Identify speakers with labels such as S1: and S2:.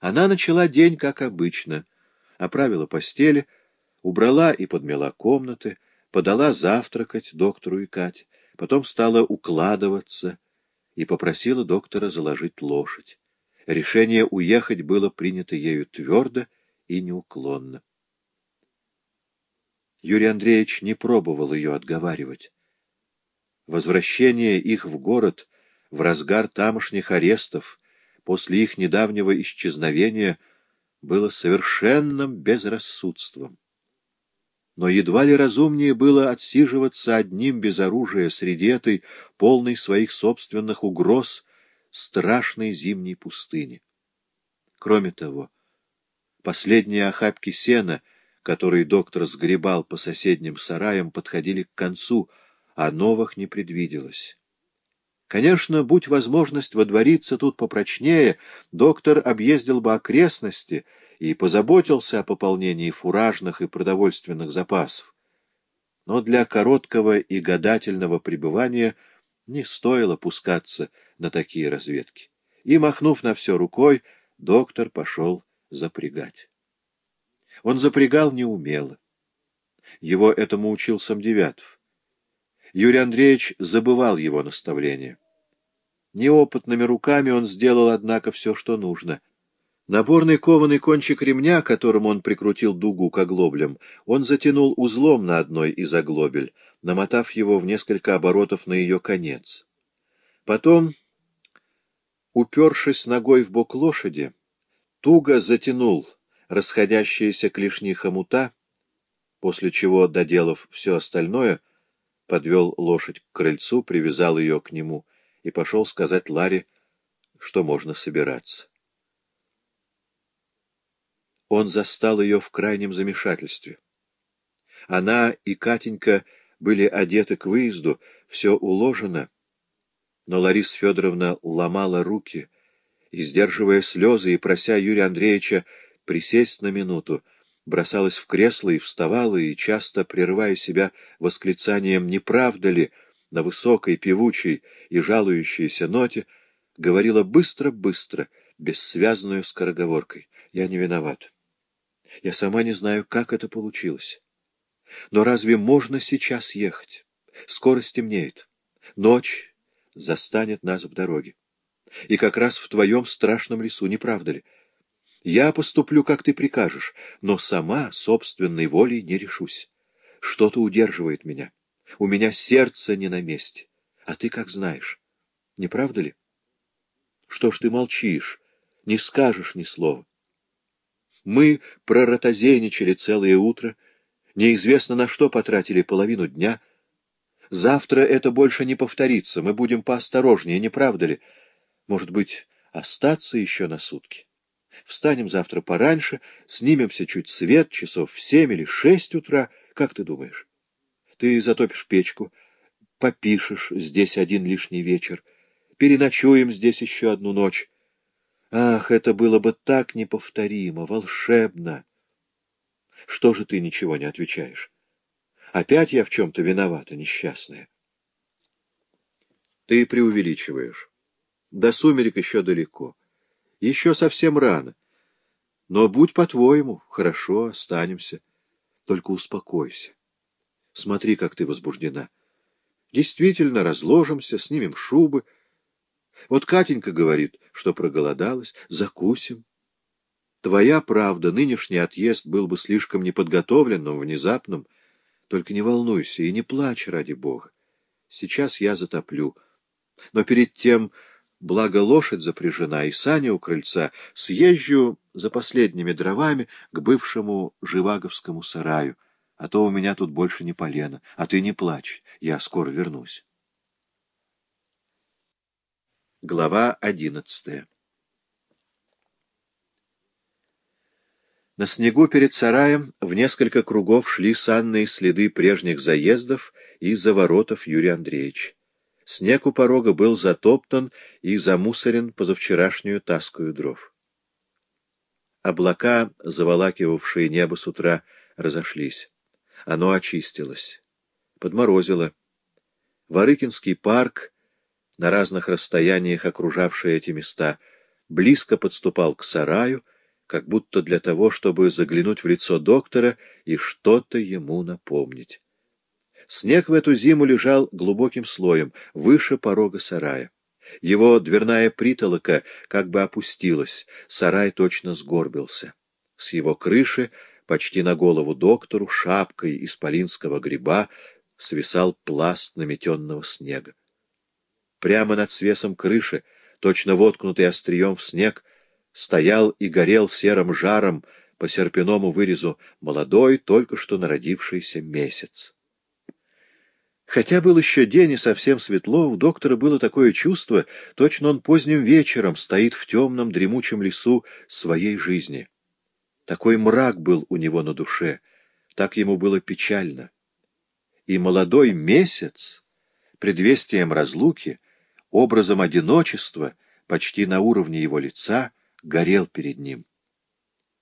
S1: Она начала день, как обычно, оправила постели, убрала и подмела комнаты, подала завтракать доктору и Кате, потом стала укладываться и попросила доктора заложить лошадь. Решение уехать было принято ею твердо и неуклонно. Юрий Андреевич не пробовал ее отговаривать. Возвращение их в город в разгар тамошних арестов после их недавнего исчезновения было совершенным безрассудством. Но едва ли разумнее было отсиживаться одним без оружия среди этой, полной своих собственных угроз, страшной зимней пустыни. Кроме того, последние охапки сена, которые доктор сгребал по соседним сараям, подходили к концу, а новых не предвиделось. Конечно, будь возможность водвориться тут попрочнее, доктор объездил бы окрестности и позаботился о пополнении фуражных и продовольственных запасов. Но для короткого и гадательного пребывания не стоило пускаться на такие разведки. И, махнув на все рукой, доктор пошел запрягать. Он запрягал неумело. Его этому учил Самдевятов. Юрий Андреевич забывал его наставления. Неопытными руками он сделал, однако, все, что нужно. Наборный кованый кончик ремня, которым он прикрутил дугу к оглоблям, он затянул узлом на одной из оглобель, намотав его в несколько оборотов на ее конец. Потом, упершись ногой в бок лошади, туго затянул расходящиеся клешни хомута, после чего, доделав все остальное, подвел лошадь к крыльцу, привязал ее к нему и пошел сказать Ларе, что можно собираться. Он застал ее в крайнем замешательстве. Она и Катенька были одеты к выезду, все уложено, но Лариса Федоровна ломала руки, и, сдерживая слезы и прося Юрия Андреевича присесть на минуту, бросалась в кресло и вставала, и, часто прерывая себя восклицанием «Не правда ли?», на высокой, певучей и жалующейся ноте, говорила быстро-быстро, бессвязную скороговоркой. «Я не виноват. Я сама не знаю, как это получилось. Но разве можно сейчас ехать? Скоро стемнеет. Ночь застанет нас в дороге. И как раз в твоем страшном лесу, не правда ли?» Я поступлю, как ты прикажешь, но сама собственной волей не решусь. Что-то удерживает меня. У меня сердце не на месте. А ты как знаешь. Не правда ли? Что ж ты молчишь, не скажешь ни слова? Мы проротозейничали целое утро, неизвестно на что потратили половину дня. Завтра это больше не повторится, мы будем поосторожнее, не правда ли? Может быть, остаться еще на сутки? Встанем завтра пораньше, снимемся чуть свет, часов в семь или шесть утра. Как ты думаешь? Ты затопишь печку, попишешь здесь один лишний вечер, переночуем здесь еще одну ночь. Ах, это было бы так неповторимо, волшебно! Что же ты ничего не отвечаешь? Опять я в чем-то виновата, несчастная. Ты преувеличиваешь. До сумерек еще далеко. Еще совсем рано. Но будь по-твоему, хорошо, останемся. Только успокойся. Смотри, как ты возбуждена. Действительно, разложимся, снимем шубы. Вот Катенька говорит, что проголодалась. Закусим. Твоя правда, нынешний отъезд был бы слишком неподготовленным, внезапным. Только не волнуйся и не плачь, ради Бога. Сейчас я затоплю. Но перед тем благо лошадь запряжена и сани у крыльца, съезжу за последними дровами к бывшему живаговскому сараю, а то у меня тут больше не полено. А ты не плачь, я скоро вернусь. Глава одиннадцатая На снегу перед сараем в несколько кругов шли санные следы прежних заездов и заворотов Юрия Андреевича. Снег у порога был затоптан и замусорен позавчерашнюю таскую дров. Облака, заволакивавшие небо с утра, разошлись. Оно очистилось. Подморозило. Ворыкинский парк, на разных расстояниях окружавший эти места, близко подступал к сараю, как будто для того, чтобы заглянуть в лицо доктора и что-то ему напомнить. Снег в эту зиму лежал глубоким слоем, выше порога сарая. Его дверная притолока как бы опустилась, сарай точно сгорбился. С его крыши, почти на голову доктору, шапкой исполинского гриба, свисал пласт наметенного снега. Прямо над свесом крыши, точно воткнутый острием в снег, стоял и горел серым жаром по серпяному вырезу молодой, только что народившийся месяц. Хотя был еще день и совсем светло, у доктора было такое чувство, точно он поздним вечером стоит в темном дремучем лесу своей жизни. Такой мрак был у него на душе, так ему было печально. И молодой месяц, предвестием разлуки, образом одиночества, почти на уровне его лица, горел перед ним.